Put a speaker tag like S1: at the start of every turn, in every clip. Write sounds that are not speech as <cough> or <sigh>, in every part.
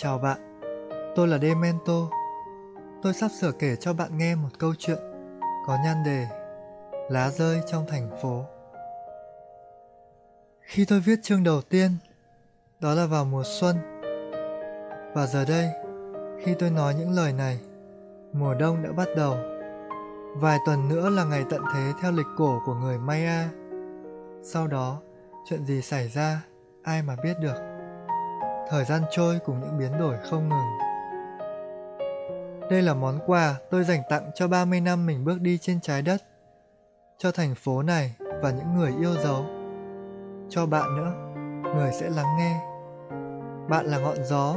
S1: Chào bạn, tôi là Demento. Tôi sắp sửa kể cho bạn nghe một câu chuyện có nhan đề Lá rơi trong thành phố. Khi tôi viết chương đầu tiên, đó là vào mùa xuân. Và giờ đây, khi tôi nói những lời này, mùa đông đã bắt đầu. Vài tuần nữa là ngày tận thế theo lịch cổ của người Maya. Sau đó, chuyện gì xảy ra, ai mà biết được. Thời gian trôi cùng những biến đổi không ngừng. Đây là món quà tôi dành tặng cho 30 năm mình bước đi trên trái đất. Cho thành phố này và những người yêu dấu. Cho bạn nữa, người sẽ lắng nghe. Bạn là ngọn gió,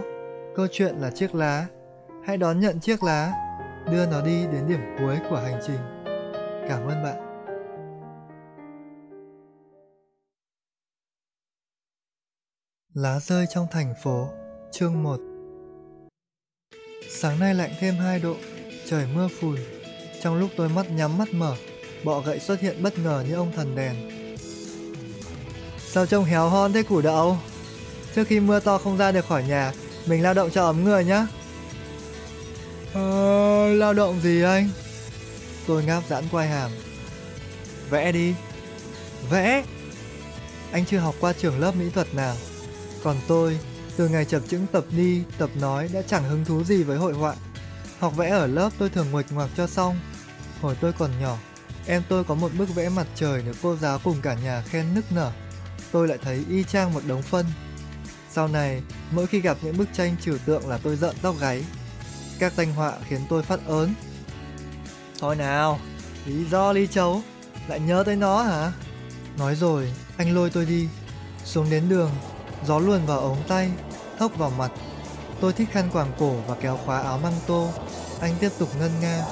S1: câu chuyện là chiếc lá. Hãy đón nhận chiếc lá, đưa nó đi đến điểm cuối của hành trình. Cảm ơn bạn. Lá rơi trong thành phố, chương 1 Sáng nay lạnh thêm 2 độ, trời mưa phùn. Trong lúc tôi mắt nhắm mắt mở, bọ gậy xuất hiện bất ngờ như ông thần đèn. Sao trông héo hon thế củ đậu? Trước khi mưa to không ra được khỏi nhà, mình lao động cho ấm người nhá. Ờ, lao động gì anh? Tôi ngáp giãn quai hàm. Vẽ đi. Vẽ? Anh chưa học qua trường lớp mỹ thuật nào. Còn tôi, từ ngày chập chững tập đi, tập nói đã chẳng hứng thú gì với hội họa. Học vẽ ở lớp tôi thường nguệch ngoạc cho xong. Hồi tôi còn nhỏ, em tôi có một bức vẽ mặt trời được cô giáo cùng cả nhà khen nức nở. Tôi lại thấy y chang một đống phân. Sau này, mỗi khi gặp những bức tranh trừu tượng là tôi giận tóc gáy. Các danh họa khiến tôi phát ớn. Thôi nào, lý do ly chấu, lại nhớ tới nó hả? Nói rồi, anh lôi tôi đi. Xuống đến đường, gió luồn vào ống tay, thốc vào mặt. Tôi thích khăn quàng cổ và kéo khóa áo măng tô. Anh tiếp tục ngân nga.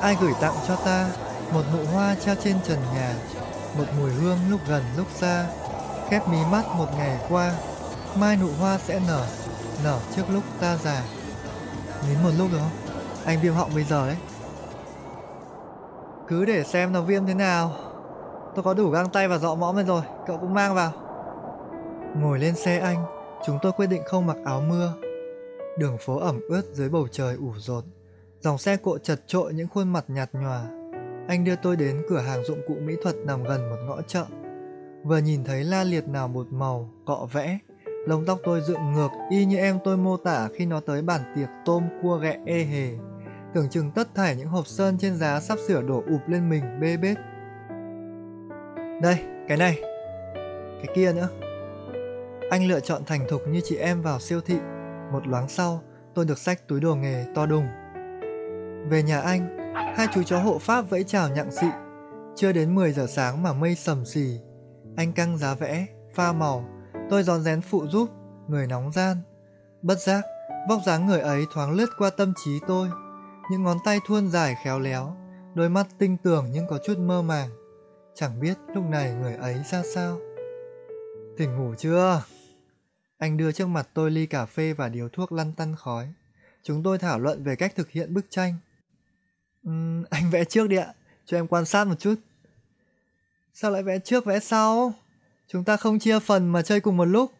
S1: Ai gửi tặng cho ta một nụ hoa treo trên trần nhà, một mùi hương lúc gần lúc xa. Khép mí mắt một ngày qua, mai nụ hoa sẽ nở, nở trước lúc ta già. Nín một lúc đó, không? Anh viêm họng bây giờ đấy. Cứ để xem nó viêm thế nào. Tôi có đủ găng tay và dọ mõm lên rồi, cậu cũng mang vào. Ngồi lên xe anh, chúng tôi quyết định không mặc áo mưa. Đường phố ẩm ướt dưới bầu trời ủ rột. Dòng xe cộ chật trội những khuôn mặt nhạt nhòa. Anh đưa tôi đến cửa hàng dụng cụ mỹ thuật nằm gần một ngõ chợ. Vừa nhìn thấy la liệt nào một màu, cọ vẽ, lông tóc tôi dựng ngược y như em tôi mô tả khi nó tới bản tiệc tôm cua ghẹ ê hề. Tưởng chừng tất thảy những hộp sơn trên giá sắp sửa đổ ụp lên mình bê bết. Đây, cái này. Cái kia nữa. Anh lựa chọn thành thục như chị em vào siêu thị. Một loáng sau, tôi được xách túi đồ nghề to đùng. Về nhà anh, hai chú chó hộ pháp vẫy chào nhặng xị. Chưa đến 10 giờ sáng mà mây sầm xì. Anh căng giá vẽ, pha màu. Tôi rón rén phụ giúp, người nóng gian. Bất giác, vóc dáng người ấy thoáng lướt qua tâm trí tôi. Những ngón tay thuôn dài khéo léo, đôi mắt tinh tường nhưng có chút mơ màng. Chẳng biết lúc này người ấy ra sao. Tỉnh ngủ chưa? Anh đưa trước mặt tôi ly cà phê và điếu thuốc lăn tăn khói. Chúng tôi thảo luận về cách thực hiện bức tranh. Uhm, <laughs> anh vẽ trước đi ạ, cho em quan sát một chút. Sao lại vẽ trước vẽ sau? Chúng ta không chia phần mà chơi cùng một lúc.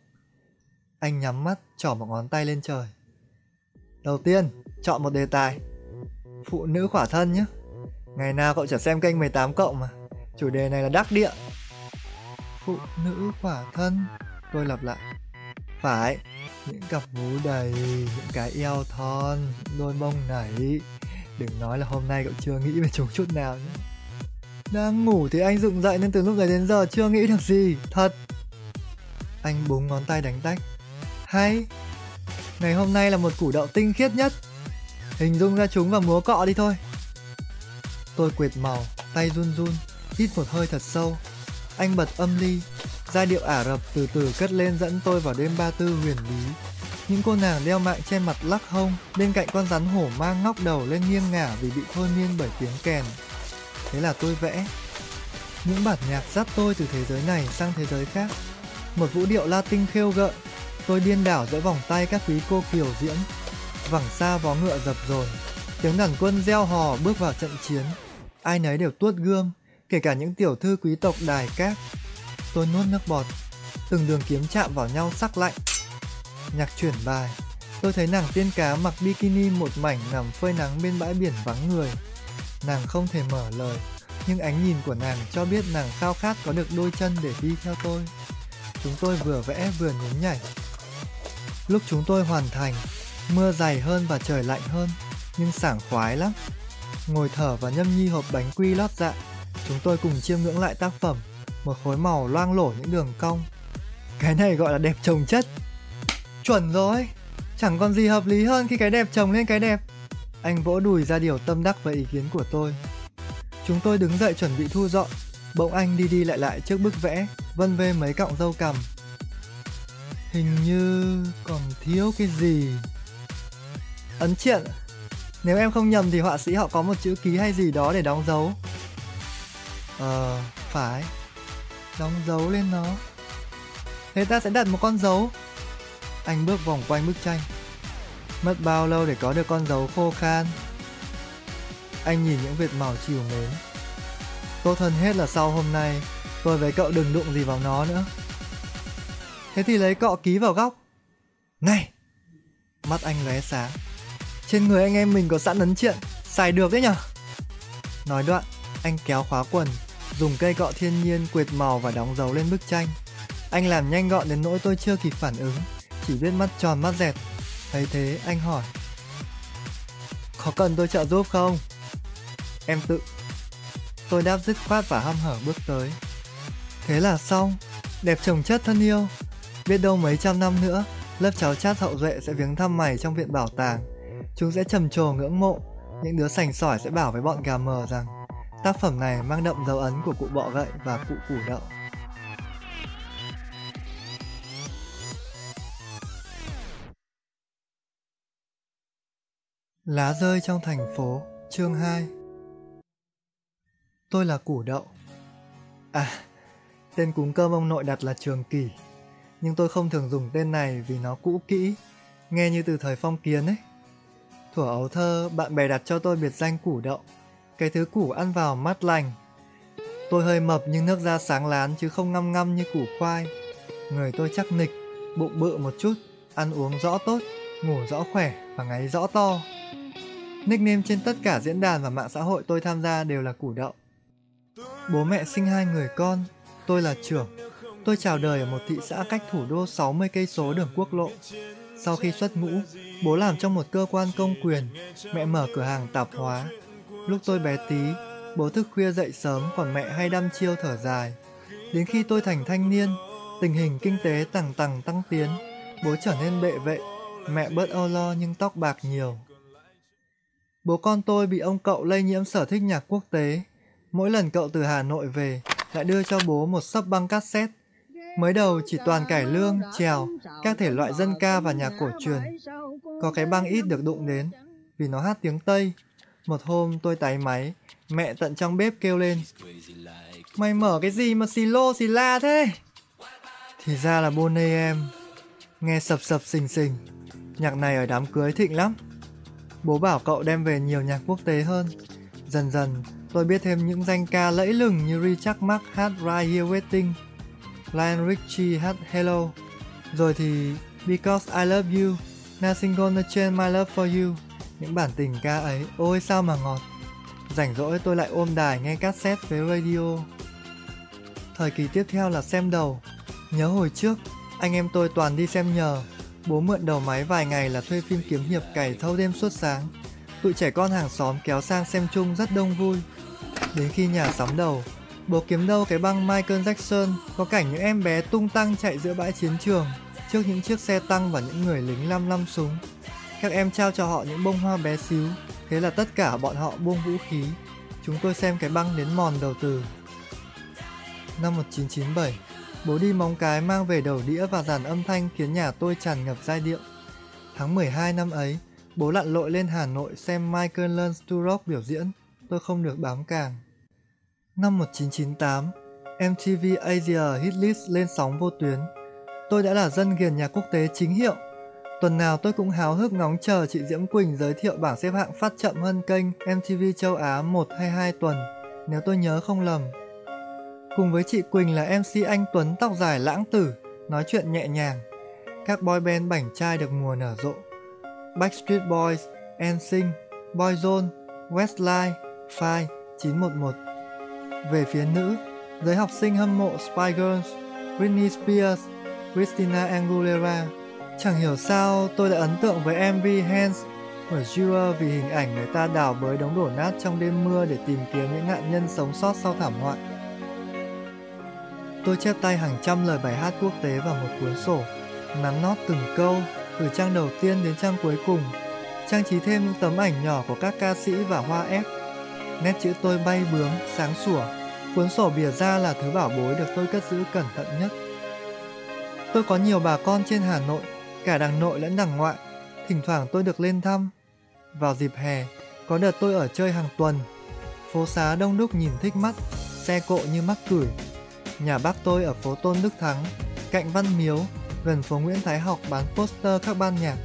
S1: Anh nhắm mắt, trỏ một ngón tay lên trời. Đầu tiên, chọn một đề tài. Phụ nữ khỏa thân nhé. Ngày nào cậu chả xem kênh 18 cộng mà. Chủ đề này là đắc địa. Phụ nữ khỏa thân. Tôi lặp lại. Phải, những cặp vú đầy, những cái eo thon, đôi mông nảy. Đừng nói là hôm nay cậu chưa nghĩ về chúng chút nào nhé. Đang ngủ thì anh dựng dậy nên từ lúc đấy đến giờ chưa nghĩ được gì, thật. Anh búng ngón tay đánh tách. Hay, ngày hôm nay là một củ đậu tinh khiết nhất. Hình dung ra chúng và múa cọ đi thôi. Tôi quệt màu, tay run run, hít một hơi thật sâu. Anh bật âm ly, Giai điệu Ả Rập từ từ cất lên dẫn tôi vào đêm ba tư huyền bí. Những cô nàng đeo mạng trên mặt lắc hông, bên cạnh con rắn hổ mang ngóc đầu lên nghiêng ngả vì bị thôi miên bởi tiếng kèn. Thế là tôi vẽ. Những bản nhạc dắt tôi từ thế giới này sang thế giới khác. Một vũ điệu Latin khêu gợi, tôi điên đảo giữa vòng tay các quý cô kiều diễn. Vẳng xa vó ngựa dập dồn, tiếng đàn quân gieo hò bước vào trận chiến. Ai nấy đều tuốt gươm, kể cả những tiểu thư quý tộc đài cát Tôi nuốt nước bọt, từng đường kiếm chạm vào nhau sắc lạnh. Nhạc chuyển bài, Tôi thấy nàng tiên cá mặc bikini một mảnh nằm phơi nắng bên bãi biển vắng người. Nàng không thể mở lời, nhưng ánh nhìn của nàng cho biết nàng khao khát có được đôi chân để đi theo tôi. Chúng tôi vừa vẽ vừa nhún nhảy. Lúc chúng tôi hoàn thành, mưa dày hơn và trời lạnh hơn, nhưng sảng khoái lắm. Ngồi thở và nhâm nhi hộp bánh quy lót dạ, chúng tôi cùng chiêm ngưỡng lại tác phẩm, một khối màu loang lổ những đường cong. Cái này gọi là đẹp trồng chất. Chuẩn rồi, chẳng còn gì hợp lý hơn khi cái đẹp chồng lên cái đẹp. Anh vỗ đùi ra điều tâm đắc với ý kiến của tôi. Chúng tôi đứng dậy chuẩn bị thu dọn, bỗng anh đi đi lại lại trước bức vẽ, vân vê mấy cọng râu cằm. Hình như còn thiếu cái gì. Ấn triện, nếu em không nhầm thì họa sĩ họ có một chữ ký hay gì đó để đóng dấu. Ờ, phải. Đóng dấu lên nó. Thế ta sẽ đặt một con dấu. Anh bước vòng quanh bức tranh. Mất bao lâu để có được con dấu khô khan? Anh nhìn những vệt màu chiều mến. Tốt hơn hết là sau hôm nay, tôi với cậu đừng đụng gì vào nó nữa. Thế thì lấy cọ ký vào góc. Này! Mắt anh lóe sáng. Trên người anh em mình có sẵn ấn triện, xài được đấy nhở? Nói đoạn, anh kéo khóa quần, dùng cây cọ thiên nhiên quệt màu và đóng dấu lên bức tranh. Anh làm nhanh gọn đến nỗi tôi chưa kịp phản ứng, chỉ biết mắt tròn mắt dẹt. Thấy thế anh hỏi. Có cần tôi trợ giúp không? Em tự. Tôi đáp dứt khoát và hăm hở bước tới. Thế là xong, đẹp chồng chất thân yêu. Biết đâu mấy trăm năm nữa, lớp cháu chát hậu duệ sẽ viếng thăm mày trong viện bảo tàng. Chúng sẽ trầm trồ ngưỡng mộ, những đứa sành sỏi sẽ bảo với bọn gà mờ rằng tác phẩm này mang đậm dấu ấn của cụ bọ gậy và cụ củ đậu. Lá rơi trong thành phố, chương 2 Tôi là củ đậu. À, tên cúng cơm ông nội đặt là Trường kỷ, Nhưng tôi không thường dùng tên này vì nó cũ kỹ, nghe như từ thời phong kiến ấy. Thuở ấu thơ, bạn bè đặt cho tôi biệt danh củ đậu, cái thứ củ ăn vào mát lành. Tôi hơi mập nhưng nước da sáng lán chứ không ngăm ngăm như củ khoai. Người tôi chắc nịch, bụng bự một chút, ăn uống rõ tốt, ngủ rõ khỏe và ngáy rõ to. Nickname trên tất cả diễn đàn và mạng xã hội tôi tham gia đều là củ đậu. Bố mẹ sinh hai người con, tôi là trưởng. Tôi chào đời ở một thị xã cách thủ đô 60 cây số đường quốc lộ. Sau khi xuất ngũ, bố làm trong một cơ quan công quyền, mẹ mở cửa hàng tạp hóa. Lúc tôi bé tí, bố thức khuya dậy sớm còn mẹ hay đăm chiêu thở dài. Đến khi tôi thành thanh niên, tình hình kinh tế tằng tằng tăng tiến, bố trở nên bệ vệ, mẹ bớt âu lo nhưng tóc bạc nhiều. Bố con tôi bị ông cậu lây nhiễm sở thích nhạc quốc tế. Mỗi lần cậu từ Hà Nội về, lại đưa cho bố một sấp băng cassette. Mới đầu chỉ toàn cải lương, trèo, các thể loại dân ca và nhạc cổ truyền. Có cái băng ít được đụng đến, vì nó hát tiếng Tây. Một hôm tôi tái máy, mẹ tận trong bếp kêu lên. Mày mở cái gì mà xì lô xì la thế? Thì ra là Bonnie em. Nghe sập sập sình sình. Nhạc này ở đám cưới thịnh lắm. Bố bảo cậu đem về nhiều nhạc quốc tế hơn. Dần dần, tôi biết thêm những danh ca lẫy lừng như Richard Marx hát Right Here Waiting, lion Richie hát Hello, rồi thì Because I Love You, Nothing Gonna Change My Love For You. Những bản tình ca ấy, ôi sao mà ngọt. Rảnh rỗi tôi lại ôm đài nghe cassette với radio. Thời kỳ tiếp theo là xem đầu. Nhớ hồi trước, anh em tôi toàn đi xem nhờ, Bố mượn đầu máy vài ngày là thuê phim kiếm hiệp cày thâu đêm suốt sáng. Tụi trẻ con hàng xóm kéo sang xem chung rất đông vui. Đến khi nhà sắm đầu, bố kiếm đâu cái băng Michael Jackson có cảnh những em bé tung tăng chạy giữa bãi chiến trường trước những chiếc xe tăng và những người lính lăm lăm súng. Các em trao cho họ những bông hoa bé xíu, thế là tất cả bọn họ buông vũ khí. Chúng tôi xem cái băng đến mòn đầu từ. Năm 1997, Bố đi móng cái mang về đầu đĩa và dàn âm thanh khiến nhà tôi tràn ngập giai điệu. Tháng 12 năm ấy, bố lặn lội lên Hà Nội xem Michael Learns to Rock biểu diễn. Tôi không được bám càng. Năm 1998, MTV Asia Hit List lên sóng vô tuyến. Tôi đã là dân ghiền nhạc quốc tế chính hiệu. Tuần nào tôi cũng háo hức ngóng chờ chị Diễm Quỳnh giới thiệu bảng xếp hạng phát chậm hơn kênh MTV châu Á 1 hay 2 tuần, nếu tôi nhớ không lầm. Cùng với chị Quỳnh là MC anh Tuấn tóc dài lãng tử, nói chuyện nhẹ nhàng. Các boy band bảnh trai được mùa nở rộ. Backstreet Boys, NSYNC, Boyzone, Westlife, Five, 911. Về phía nữ, giới học sinh hâm mộ Spice Girls, Britney Spears, Christina Aguilera. Chẳng hiểu sao tôi lại ấn tượng với MV Hands của Jua vì hình ảnh người ta đào bới đống đổ nát trong đêm mưa để tìm kiếm những nạn nhân sống sót sau thảm họa. Tôi chép tay hàng trăm lời bài hát quốc tế vào một cuốn sổ, nắn nót từng câu, từ trang đầu tiên đến trang cuối cùng, trang trí thêm những tấm ảnh nhỏ của các ca sĩ và hoa ép. Nét chữ tôi bay bướm, sáng sủa, cuốn sổ bìa ra là thứ bảo bối được tôi cất giữ cẩn thận nhất. Tôi có nhiều bà con trên Hà Nội, cả đằng nội lẫn đằng ngoại, thỉnh thoảng tôi được lên thăm. Vào dịp hè, có đợt tôi ở chơi hàng tuần, phố xá đông đúc nhìn thích mắt, xe cộ như mắc cửi. Nhà bác tôi ở phố Tôn Đức Thắng, cạnh Văn Miếu, gần phố Nguyễn Thái Học bán poster các ban nhạc.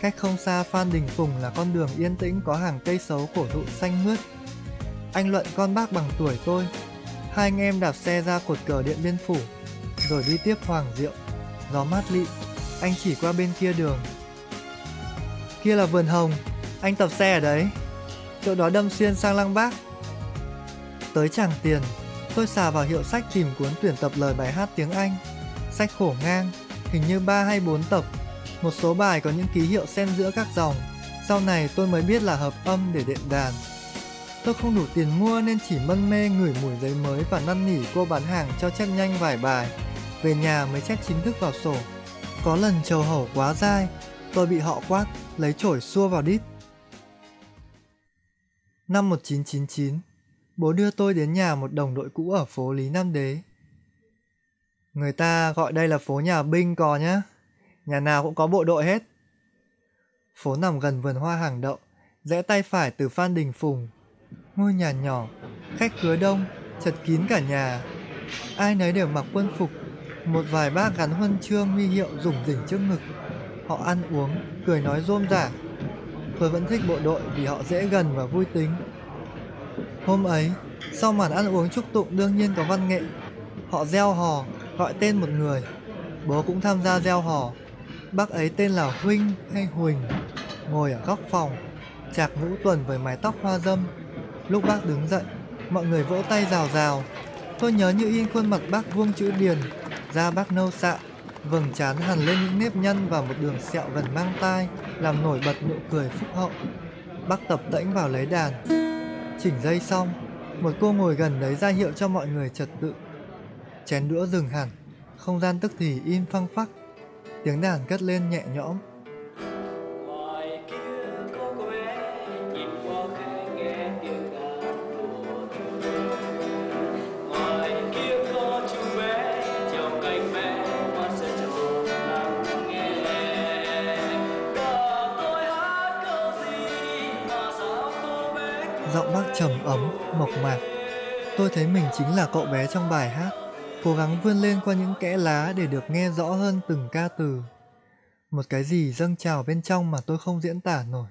S1: Cách không xa Phan Đình Phùng là con đường yên tĩnh có hàng cây xấu cổ thụ xanh mướt. Anh Luận con bác bằng tuổi tôi. Hai anh em đạp xe ra cột cờ Điện Biên Phủ, rồi đi tiếp Hoàng Diệu. Gió mát lị, anh chỉ qua bên kia đường. Kia là vườn hồng, anh tập xe ở đấy. Chỗ đó đâm xuyên sang Lăng Bác. Tới Tràng Tiền, tôi xà vào hiệu sách tìm cuốn tuyển tập lời bài hát tiếng Anh. Sách khổ ngang, hình như 3 hay 4 tập. Một số bài có những ký hiệu xen giữa các dòng. Sau này tôi mới biết là hợp âm để đệm đàn. Tôi không đủ tiền mua nên chỉ mân mê ngửi mùi giấy mới và năn nỉ cô bán hàng cho chép nhanh vài bài. Về nhà mới chép chính thức vào sổ. Có lần trầu hổ quá dai, tôi bị họ quát, lấy chổi xua vào đít. Năm 1999, bố đưa tôi đến nhà một đồng đội cũ ở phố Lý Nam Đế. Người ta gọi đây là phố nhà binh cò nhá. Nhà nào cũng có bộ đội hết. Phố nằm gần vườn hoa hàng đậu, rẽ tay phải từ Phan Đình Phùng. Ngôi nhà nhỏ, khách khứa đông, chật kín cả nhà. Ai nấy đều mặc quân phục, một vài bác gắn huân chương huy hiệu rủng rỉnh trước ngực. Họ ăn uống, cười nói rôm rả. Tôi vẫn thích bộ đội vì họ dễ gần và vui tính. Hôm ấy, sau màn ăn uống chúc tụng đương nhiên có văn nghệ. Họ gieo hò, gọi tên một người. Bố cũng tham gia gieo hò. Bác ấy tên là Huynh hay Huỳnh, ngồi ở góc phòng, chạc ngũ tuần với mái tóc hoa dâm. Lúc bác đứng dậy, mọi người vỗ tay rào rào. Tôi nhớ như in khuôn mặt bác vuông chữ điền, da bác nâu xạ, vầng trán hằn lên những nếp nhăn và một đường sẹo gần mang tai, làm nổi bật nụ cười phúc hậu. Bác tập tễnh vào lấy đàn. Chỉnh dây xong, một cô ngồi gần đấy ra hiệu cho mọi người trật tự chén đũa dừng hẳn không gian tức thì im phăng phắc tiếng đàn cất lên nhẹ nhõm trầm ấm, mộc mạc. Tôi thấy mình chính là cậu bé trong bài hát, cố gắng vươn lên qua những kẽ lá để được nghe rõ hơn từng ca từ. Một cái gì dâng trào bên trong mà tôi không diễn tả nổi.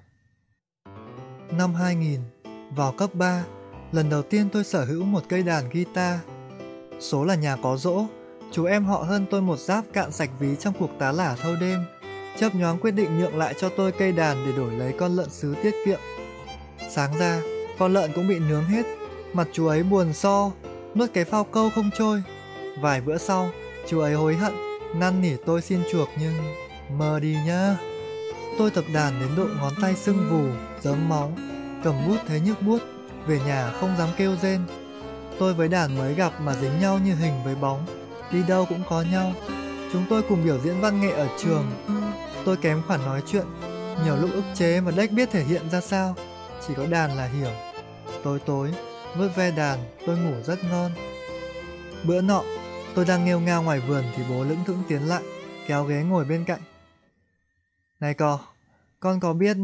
S1: Năm 2000 vào cấp 3 lần đầu tiên tôi sở hữu một cây đàn guitar. Số là nhà có dỗ chú em họ hơn tôi một giáp cạn sạch ví trong cuộc tá lả thâu đêm, chớp nhoáng quyết định nhượng lại cho tôi cây đàn để đổi lấy con lợn sứ tiết kiệm. Sáng ra con lợn cũng bị nướng hết mặt chú ấy buồn so nuốt cái phao câu không trôi Vài bữa sau, chú ấy hối hận, năn nỉ tôi xin chuộc nhưng mơ đi nhá. Tôi tập đàn đến độ ngón tay sưng vù, dớm máu, cầm bút thấy nhức buốt, về nhà không dám kêu rên. Tôi với đàn mới gặp mà dính nhau như hình với bóng, đi đâu cũng có nhau. Chúng tôi cùng biểu diễn văn nghệ ở trường. Tôi kém khoản nói chuyện, nhiều lúc ức chế mà đếch biết thể hiện ra sao, chỉ có đàn là hiểu. Tối tối, vớt ve đàn, tôi ngủ rất ngon. Bữa nọ, Tôi đang nghêu ngao ngoài vườn thì bố lững thững tiến lại, kéo ghế ngồi bên cạnh. Này cò, con có biết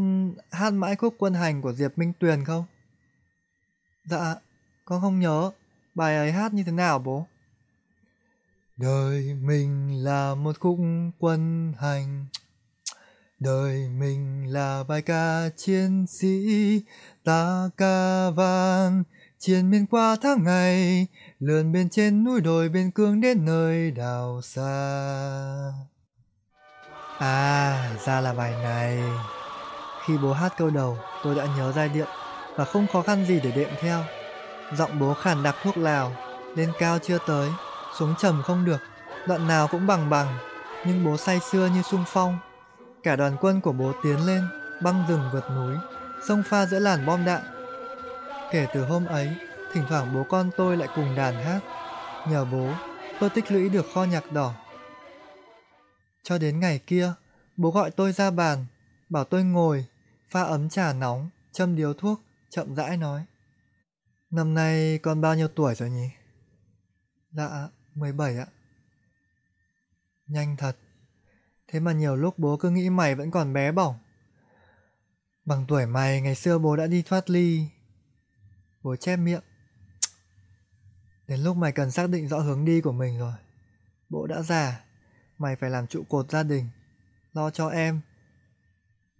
S1: hát mãi khúc quân hành của Diệp Minh Tuyền không? Dạ, con không nhớ. Bài ấy hát như thế nào bố? Đời mình là một khúc quân hành Đời mình là bài ca chiến sĩ Ta ca vang chiến miên qua tháng ngày lượn bên trên núi đồi bên cương đến nơi đào xa à ra là bài này Khi bố hát câu đầu, tôi đã nhớ giai điệu và không khó khăn gì để đệm theo. Giọng bố khàn đặc thuốc lào, lên cao chưa tới, xuống trầm không được, đoạn nào cũng bằng bằng, nhưng bố say xưa như sung phong. Cả đoàn quân của bố tiến lên, băng rừng vượt núi, sông pha giữa làn bom đạn. Kể từ hôm ấy, thỉnh thoảng bố con tôi lại cùng đàn hát. Nhờ bố, tôi tích lũy được kho nhạc đỏ. Cho đến ngày kia, bố gọi tôi ra bàn, bảo tôi ngồi, pha ấm trà nóng, châm điếu thuốc, chậm rãi nói. Năm nay con bao nhiêu tuổi rồi nhỉ? Dạ, 17 ạ. Nhanh thật. Thế mà nhiều lúc bố cứ nghĩ mày vẫn còn bé bỏng. Bằng tuổi mày ngày xưa bố đã đi thoát ly. Bố chép miệng. Đến lúc mày cần xác định rõ hướng đi của mình rồi. Bố đã già, mày phải làm trụ cột gia đình, lo cho em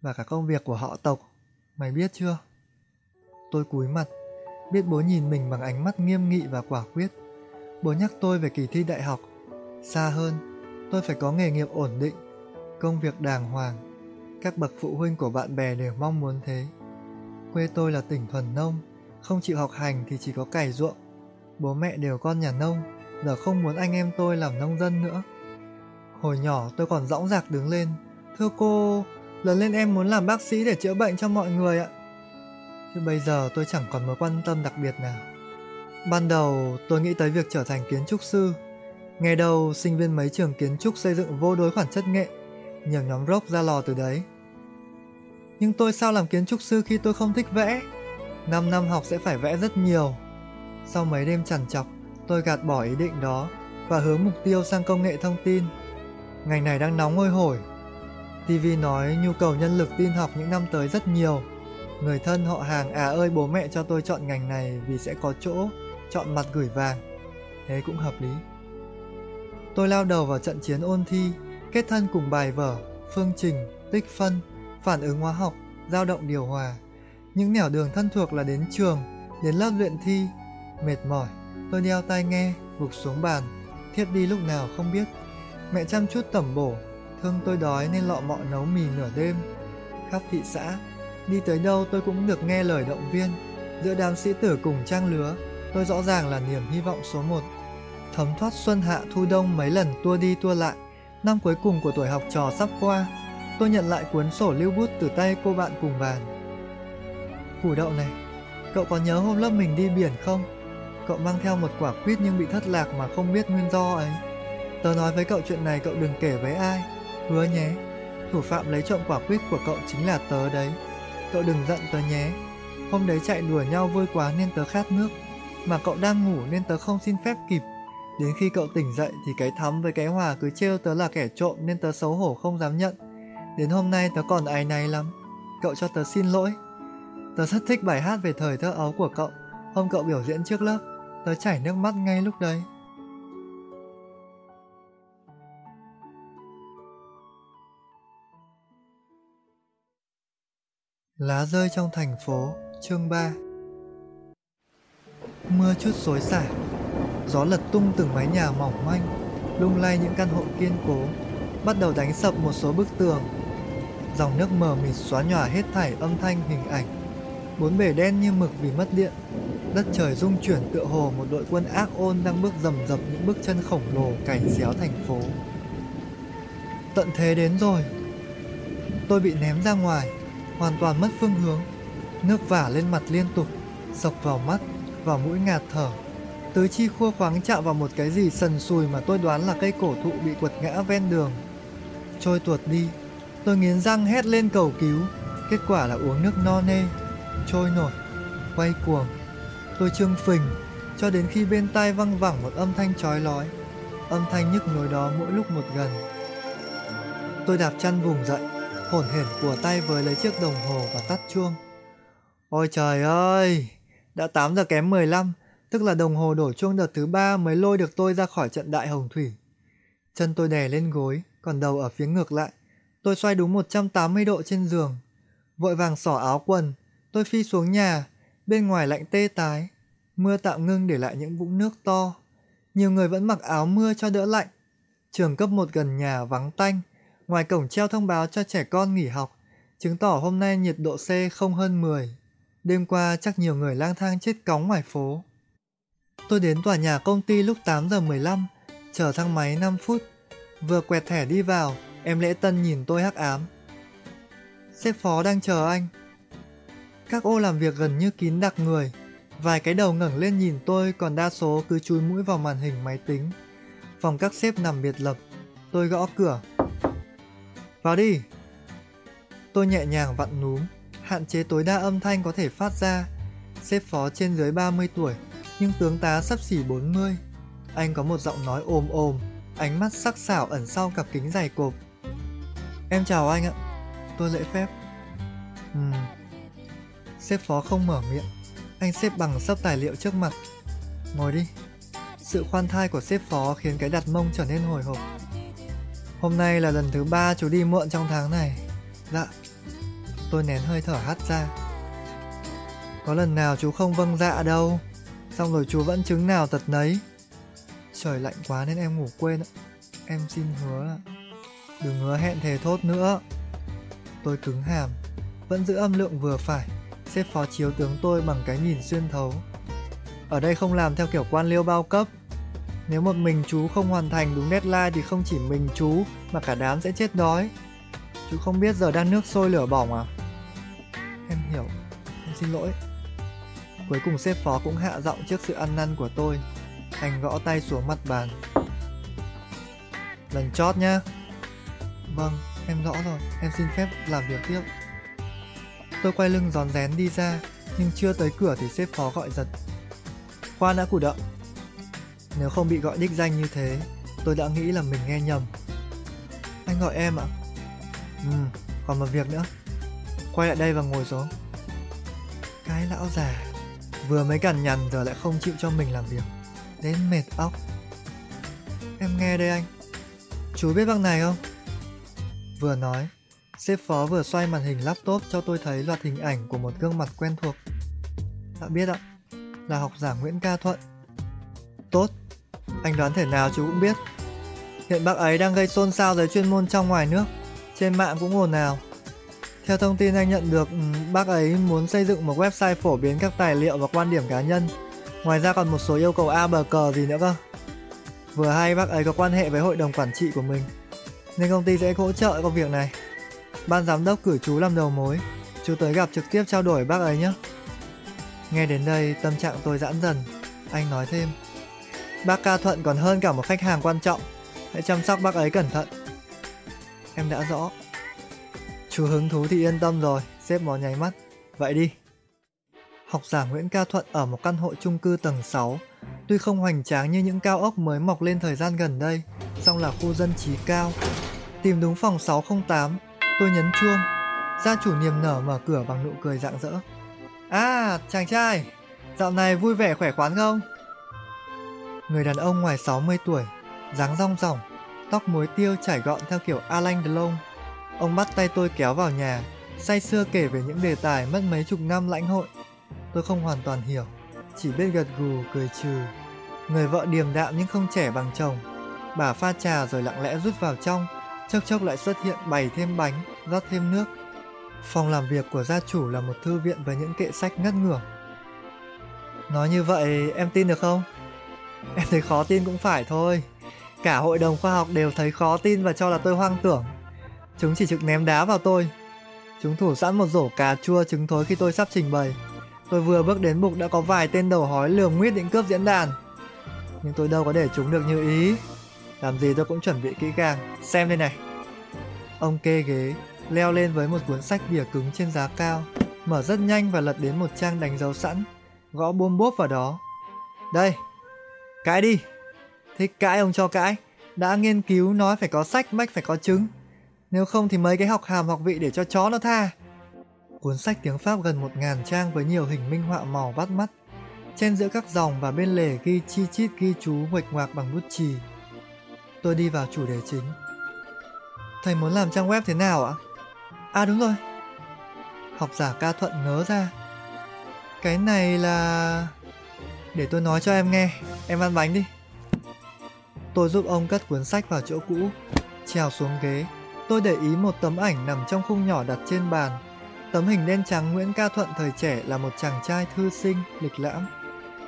S1: và cả công việc của họ tộc, mày biết chưa? Tôi cúi mặt, biết bố nhìn mình bằng ánh mắt nghiêm nghị và quả quyết. Bố nhắc tôi về kỳ thi đại học. Xa hơn, tôi phải có nghề nghiệp ổn định, công việc đàng hoàng. Các bậc phụ huynh của bạn bè đều mong muốn thế. Quê tôi là tỉnh thuần nông, không chịu học hành thì chỉ có cày ruộng. Bố mẹ đều con nhà nông, giờ không muốn anh em tôi làm nông dân nữa. Hồi nhỏ tôi còn dõng dạc đứng lên. Thưa cô, lớn lên em muốn làm bác sĩ để chữa bệnh cho mọi người ạ. Chứ bây giờ tôi chẳng còn mối quan tâm đặc biệt nào. Ban đầu tôi nghĩ tới việc trở thành kiến trúc sư. Ngày đầu sinh viên mấy trường kiến trúc xây dựng vô đối khoản chất nghệ, nhiều nhóm rock ra lò từ đấy. Nhưng tôi sao làm kiến trúc sư khi tôi không thích vẽ? 5 năm học sẽ phải vẽ rất nhiều. Sau mấy đêm chằn chọc, tôi gạt bỏ ý định đó và hướng mục tiêu sang công nghệ thông tin. Ngành này đang nóng ngôi hổi. TV nói nhu cầu nhân lực tin học những năm tới rất nhiều. Người thân họ hàng à ơi bố mẹ cho tôi chọn ngành này vì sẽ có chỗ, chọn mặt gửi vàng. Thế cũng hợp lý. Tôi lao đầu vào trận chiến ôn thi, kết thân cùng bài vở, phương trình, tích phân, phản ứng hóa học, dao động điều hòa. Những nẻo đường thân thuộc là đến trường, đến lớp luyện thi. Mệt mỏi, tôi đeo tai nghe, gục xuống bàn, thiết đi lúc nào không biết. Mẹ chăm chút tẩm bổ, thương tôi đói nên lọ mọ nấu mì nửa đêm. Khắp thị xã, đi tới đâu tôi cũng được nghe lời động viên. Giữa đám sĩ tử cùng trang lứa, tôi rõ ràng là niềm hy vọng số một. Thấm thoát xuân hạ thu đông mấy lần tua đi tua lại, năm cuối cùng của tuổi học trò sắp qua, tôi nhận lại cuốn sổ lưu bút từ tay cô bạn cùng bàn. Củ đậu này, cậu có nhớ hôm lớp mình đi biển không? Cậu mang theo một quả quýt nhưng bị thất lạc mà không biết nguyên do ấy. Tớ nói với cậu chuyện này cậu đừng kể với ai, hứa nhé. Thủ phạm lấy trộm quả quýt của cậu chính là tớ đấy. Cậu đừng giận tớ nhé. Hôm đấy chạy đùa nhau vui quá nên tớ khát nước. Mà cậu đang ngủ nên tớ không xin phép kịp. Đến khi cậu tỉnh dậy thì cái thắm với cái hòa cứ trêu tớ là kẻ trộm nên tớ xấu hổ không dám nhận. Đến hôm nay tớ còn ái náy lắm. Cậu cho tớ xin lỗi. Tớ rất thích bài hát về thời thơ ấu của cậu. Hôm cậu biểu diễn trước lớp, tớ chảy nước mắt ngay lúc đấy. Lá rơi trong thành phố, chương 3 Mưa chút xối xả, gió lật tung từng mái nhà mỏng manh, lung lay những căn hộ kiên cố, bắt đầu đánh sập một số bức tường. Dòng nước mờ mịt xóa nhòa hết thảy âm thanh hình ảnh. Bốn bể đen như mực vì mất điện. Đất trời rung chuyển tựa hồ một đội quân ác ôn đang bước rầm rập những bước chân khổng lồ cày xéo thành phố. Tận thế đến rồi. Tôi bị ném ra ngoài, hoàn toàn mất phương hướng. Nước vả lên mặt liên tục, sộc vào mắt, vào mũi ngạt thở. Tứ chi khua khoáng chạm vào một cái gì sần sùi mà tôi đoán là cây cổ thụ bị quật ngã ven đường. Trôi tuột đi, tôi nghiến răng hét lên cầu cứu, kết quả là uống nước no nê, trôi nổi, quay cuồng. Tôi trương phình, cho đến khi bên tai văng vẳng một âm thanh chói lói. Âm thanh nhức nhối đó mỗi lúc một gần. Tôi đạp chân vùng dậy, hổn hển của tay với lấy chiếc đồng hồ và tắt chuông. Ôi trời ơi, đã 8 giờ kém 15, tức là đồng hồ đổ chuông đợt thứ ba mới lôi được tôi ra khỏi trận đại hồng thủy. Chân tôi đè lên gối, còn đầu ở phía ngược lại. Tôi xoay đúng 180 độ trên giường. Vội vàng xỏ áo quần, tôi phi xuống nhà, bên ngoài lạnh tê tái. Mưa tạm ngưng để lại những vũng nước to. Nhiều người vẫn mặc áo mưa cho đỡ lạnh. Trường cấp 1 gần nhà vắng tanh, ngoài cổng treo thông báo cho trẻ con nghỉ học. chứng tỏ hôm nay nhiệt độ C không hơn 10. Đêm qua chắc nhiều người lang thang chết cóng ngoài phố. Tôi đến tòa nhà công ty lúc 8 giờ 15, chờ thang máy 5 phút. Vừa quẹt thẻ đi vào, em lễ tân nhìn tôi hắc ám. Sếp phó đang chờ anh. Các ô làm việc gần như kín đặc người, vài cái đầu ngẩng lên nhìn tôi còn đa số cứ chui mũi vào màn hình máy tính. Phòng các sếp nằm biệt lập, tôi gõ cửa. Vào đi. Tôi nhẹ nhàng vặn núm, hạn chế tối đa âm thanh có thể phát ra. Sếp phó trên dưới 30 tuổi, nhưng tướng tá sắp xỉ 40. Anh có một giọng nói ồm ồm, ánh mắt sắc sảo ẩn sau cặp kính dày cộp. Em chào anh ạ. Tôi lễ phép. Ừm. Sếp phó không mở miệng. Anh xếp bằng sắp tài liệu trước mặt. Ngồi đi. Sự khoan thai của sếp phó khiến cái đặt mông trở nên hồi hộp. Hôm nay là lần thứ ba chú đi muộn trong tháng này. Dạ. Tôi nén hơi thở hắt ra. Có lần nào chú không vâng dạ đâu. Xong rồi chú vẫn chứng nào tật nấy. Trời lạnh quá nên em ngủ quên ạ. Em xin hứa. Đừng hứa hẹn thề thốt nữa. Tôi cứng hàm, vẫn giữ âm lượng vừa phải, xếp phó chiếu tướng tôi bằng cái nhìn xuyên thấu. Ở đây không làm theo kiểu quan liêu bao cấp. Nếu một mình chú không hoàn thành đúng deadline thì không chỉ mình chú mà cả đám sẽ chết đói. Chú không biết giờ đang nước sôi lửa bỏng à? Em hiểu, em xin lỗi. Cuối cùng sếp phó cũng hạ giọng trước sự ăn năn của tôi. Anh gõ tay xuống mặt bàn. Lần chót nhá. Vâng, em rõ rồi, em xin phép làm việc tiếp. Tôi quay lưng giòn rén đi ra, nhưng chưa tới cửa thì sếp phó gọi giật. Khoan đã củ đậm. Nếu không bị gọi đích danh như thế, tôi đã nghĩ là mình nghe nhầm. Anh gọi em ạ? Ừ, còn một việc nữa. Quay lại đây và ngồi xuống. Cái lão già, vừa mới cằn nhằn giờ lại không chịu cho mình làm việc. Đến mệt óc. Em nghe đây anh. Chú biết băng này không? Vừa nói, sếp phó vừa xoay màn hình laptop cho tôi thấy loạt hình ảnh của một gương mặt quen thuộc. Đã biết ạ, là học giả Nguyễn Ca Thuận. Tốt, anh đoán thể nào chú cũng biết. Hiện bác ấy đang gây xôn xao giới chuyên môn trong ngoài nước, trên mạng cũng ồn ào. Theo thông tin anh nhận được, ừ, bác ấy muốn xây dựng một website phổ biến các tài liệu và quan điểm cá nhân. Ngoài ra còn một số yêu cầu A bờ cờ gì nữa cơ. Vừa hay bác ấy có quan hệ với hội đồng quản trị của mình nên công ty sẽ hỗ trợ công việc này. Ban giám đốc cử chú làm đầu mối, chú tới gặp trực tiếp trao đổi bác ấy nhé. Nghe đến đây tâm trạng tôi giãn dần, anh nói thêm. Bác Ca Thuận còn hơn cả một khách hàng quan trọng, hãy chăm sóc bác ấy cẩn thận. Em đã rõ. Chú hứng thú thì yên tâm rồi, xếp mó nháy mắt. Vậy đi. Học giả Nguyễn Ca Thuận ở một căn hộ chung cư tầng 6, tuy không hoành tráng như những cao ốc mới mọc lên thời gian gần đây, song là khu dân trí cao. Tìm đúng phòng 608, tôi nhấn chuông. Gia chủ niềm nở mở cửa bằng nụ cười rạng rỡ. À, chàng trai, dạo này vui vẻ khỏe khoắn không? Người đàn ông ngoài 60 tuổi, dáng rong ròng, tóc muối tiêu chảy gọn theo kiểu Alain Delon. Ông bắt tay tôi kéo vào nhà, say sưa kể về những đề tài mất mấy chục năm lãnh hội. Tôi không hoàn toàn hiểu, chỉ biết gật gù cười trừ. Người vợ điềm đạm nhưng không trẻ bằng chồng, Bà pha trà rồi lặng lẽ rút vào trong, chốc chốc lại xuất hiện bày thêm bánh, rót thêm nước. Phòng làm việc của gia chủ là một thư viện với những kệ sách ngất ngưởng. Nói như vậy em tin được không? Em thấy khó tin cũng phải thôi. Cả hội đồng khoa học đều thấy khó tin và cho là tôi hoang tưởng. Chúng chỉ trực ném đá vào tôi. Chúng thủ sẵn một rổ cà chua trứng thối khi tôi sắp trình bày. Tôi vừa bước đến mục đã có vài tên đầu hói lường nguyết định cướp diễn đàn. Nhưng tôi đâu có để chúng được như ý. Làm gì tôi cũng chuẩn bị kỹ càng. Xem đây này. Ông kê ghế, leo lên với một cuốn sách bìa cứng trên giá cao, mở rất nhanh và lật đến một trang đánh dấu sẵn, gõ bôm bốp vào đó. Đây, cãi đi. Thích cãi ông cho cãi. Đã nghiên cứu nói phải có sách mách phải có chứng. Nếu không thì mấy cái học hàm học vị để cho chó nó tha. Cuốn sách tiếng Pháp gần một ngàn trang với nhiều hình minh họa màu bắt mắt. Trên giữa các dòng và bên lề ghi chi chít ghi chú nguệch ngoạc bằng bút chì tôi đi vào chủ đề chính. Thầy muốn làm trang web thế nào ạ? À đúng rồi. Học giả ca thuận ngớ ra. Cái này là... Để tôi nói cho em nghe, em ăn bánh đi. Tôi giúp ông cất cuốn sách vào chỗ cũ, trèo xuống ghế, tôi để ý một tấm ảnh nằm trong khung nhỏ đặt trên bàn. Tấm hình đen trắng Nguyễn Ca Thuận thời trẻ là một chàng trai thư sinh, lịch lãm.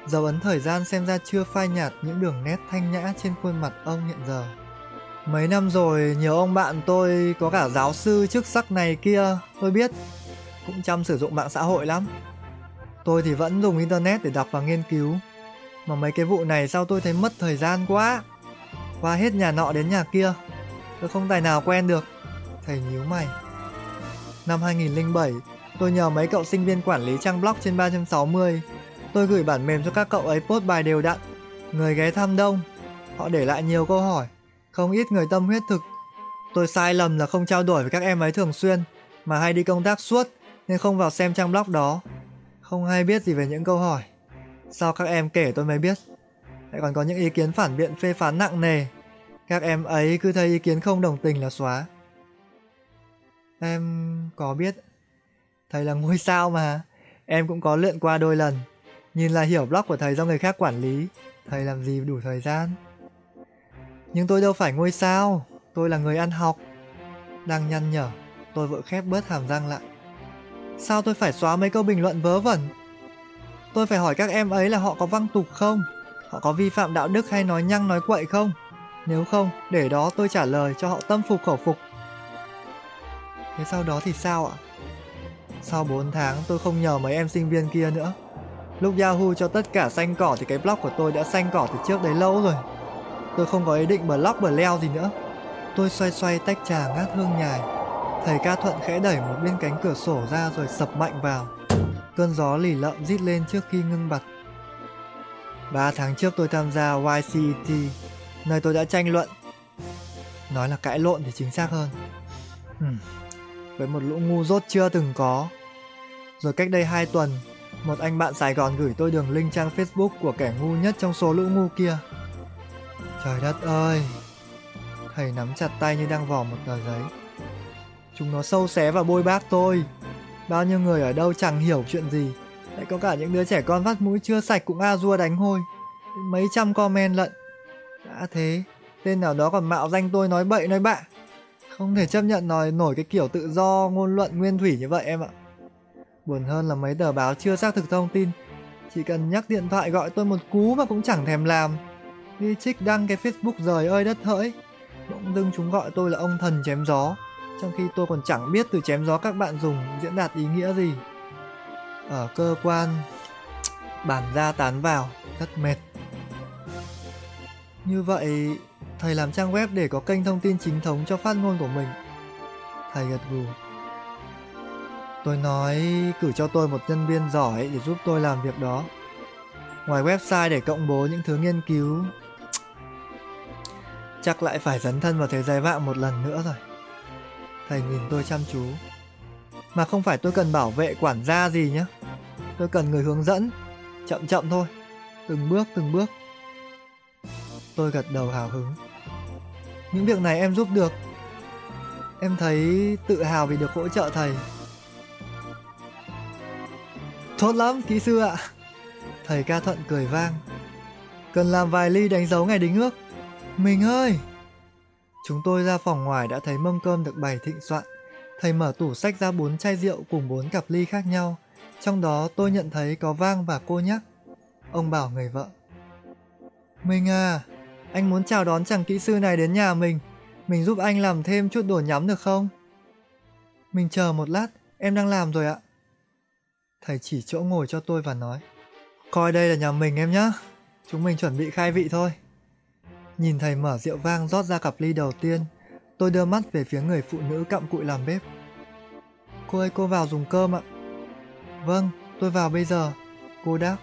S1: Dấu ấn thời gian xem ra chưa phai nhạt những đường nét thanh nhã trên khuôn mặt ông hiện giờ. Mấy năm rồi, nhiều ông bạn tôi có cả giáo sư chức sắc này kia, tôi biết, cũng chăm sử dụng mạng xã hội lắm. Tôi thì vẫn dùng internet để đọc và nghiên cứu. Mà mấy cái vụ này sao tôi thấy mất thời gian quá. Qua hết nhà nọ đến nhà kia, tôi không tài nào quen được. Thầy nhíu mày. Năm 2007, tôi nhờ mấy cậu sinh viên quản lý trang blog trên 360. Tôi gửi bản mềm cho các cậu ấy post bài đều đặn. Người ghé thăm đông. Họ để lại nhiều câu hỏi. Không ít người tâm huyết thực. Tôi sai lầm là không trao đổi với các em ấy thường xuyên, mà hay đi công tác suốt nên không vào xem trang blog đó. Không hay biết gì về những câu hỏi. Sao các em kể tôi mới biết. Lại còn có những ý kiến phản biện phê phán nặng nề. Các em ấy cứ thấy ý kiến không đồng tình là xóa. Em có biết. Thầy là ngôi sao mà. Em cũng có lượn qua đôi lần. Nhìn là hiểu blog của thầy do người khác quản lý. Thầy làm gì đủ thời gian. Nhưng tôi đâu phải ngôi sao. Tôi là người ăn học. Đang nhăn nhở, tôi vội khép bớt hàm răng lại. Sao tôi phải xóa mấy câu bình luận vớ vẩn? Tôi phải hỏi các em ấy là họ có văng tục không? Họ có vi phạm đạo đức hay nói nhăng nói quậy không? Nếu không, để đó tôi trả lời cho họ tâm phục khẩu phục. Thế sau đó thì sao ạ? Sau 4 tháng tôi không nhờ mấy em sinh viên kia nữa. Lúc Yahoo cho tất cả xanh cỏ thì cái blog của tôi đã xanh cỏ từ trước đấy lâu rồi. Tôi không có ý định blog bờ leo gì nữa. Tôi xoay xoay tách trà ngát hương nhài. Thầy ca thuận khẽ đẩy một bên cánh cửa sổ ra rồi sập mạnh vào. Cơn gió lì lợm rít lên trước khi ngưng bặt. Ba tháng trước tôi tham gia YCET nơi tôi đã tranh luận. Nói là cãi lộn thì chính xác hơn. Hmm. Với một lũ ngu dốt chưa từng có. Rồi cách đây 2 tuần, một anh bạn Sài Gòn gửi tôi đường link trang Facebook của kẻ ngu nhất trong số lũ ngu kia. Trời đất ơi! Thầy nắm chặt tay như đang vò một tờ giấy. Chúng nó sâu xé và bôi bác tôi. Bao nhiêu người ở đâu chẳng hiểu chuyện gì. Lại có cả những đứa trẻ con vắt mũi chưa sạch cũng a dua đánh hôi. Mấy trăm comment lận. Đã thế, tên nào đó còn mạo danh tôi nói bậy nói bạ. Không thể chấp nhận nói nổi cái kiểu tự do, ngôn luận nguyên thủy như vậy em ạ. Buồn hơn là mấy tờ báo chưa xác thực thông tin. Chỉ cần nhắc điện thoại gọi tôi một cú mà cũng chẳng thèm làm. Đi trích đăng cái Facebook rời ơi đất hỡi. Bỗng dưng chúng gọi tôi là ông thần chém gió trong khi tôi còn chẳng biết từ chém gió các bạn dùng diễn đạt ý nghĩa gì ở cơ quan bản ra tán vào, rất mệt như vậy thầy làm trang web để có kênh thông tin chính thống cho phát ngôn của mình thầy gật gù tôi nói, cử cho tôi một nhân viên giỏi để giúp tôi làm việc đó ngoài website để cộng bố những thứ nghiên cứu, chắc lại phải dấn thân vào thế giới mạng một lần nữa rồi Thầy nhìn tôi chăm chú. Mà không phải tôi cần bảo vệ quản gia gì nhé. Tôi cần người hướng dẫn. Chậm chậm thôi. Từng bước từng bước. Tôi gật đầu hào hứng. Những việc này em giúp được. Em thấy tự hào vì được hỗ trợ thầy. Tốt lắm, kỹ sư ạ. Thầy ca thuận cười vang. Cần làm vài ly đánh dấu ngày đính ước. Mình ơi! Chúng tôi ra phòng ngoài đã thấy mâm cơm được bày thịnh soạn. Thầy mở tủ sách ra bốn chai rượu cùng bốn cặp ly khác nhau. Trong đó tôi nhận thấy có vang và cô nhắc. Ông bảo người vợ. Mình à, anh muốn chào đón chàng kỹ sư này đến nhà mình. Mình giúp anh làm thêm chút đồ nhắm được không? Mình chờ một lát, em đang làm rồi ạ. Thầy chỉ chỗ ngồi cho tôi và nói. Coi đây là nhà mình em nhá. Chúng mình chuẩn bị khai vị thôi. Nhìn thầy mở rượu vang rót ra cặp ly đầu tiên, tôi đưa mắt về phía người phụ nữ cặm cụi làm bếp. Cô ơi cô vào dùng cơm ạ. Vâng, tôi vào bây giờ. Cô đáp.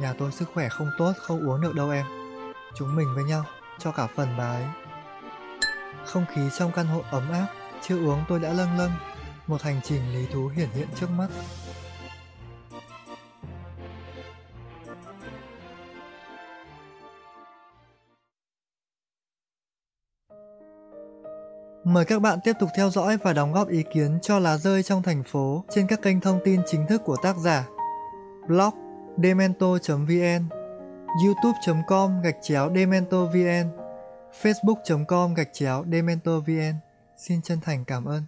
S1: Nhà tôi sức khỏe không tốt, không uống được đâu em. Chúng mình với nhau, cho cả phần bà ấy. Không khí trong căn hộ ấm áp, chưa uống tôi đã lâng lâng. Một hành trình lý thú hiển hiện trước mắt. Mời các bạn tiếp tục theo dõi và đóng góp ý kiến cho lá rơi trong thành phố trên các kênh thông tin chính thức của tác giả. Blog demento.vn youtube.com gạch chéo demento.vn facebook.com gạch chéo demento.vn Xin chân thành cảm ơn.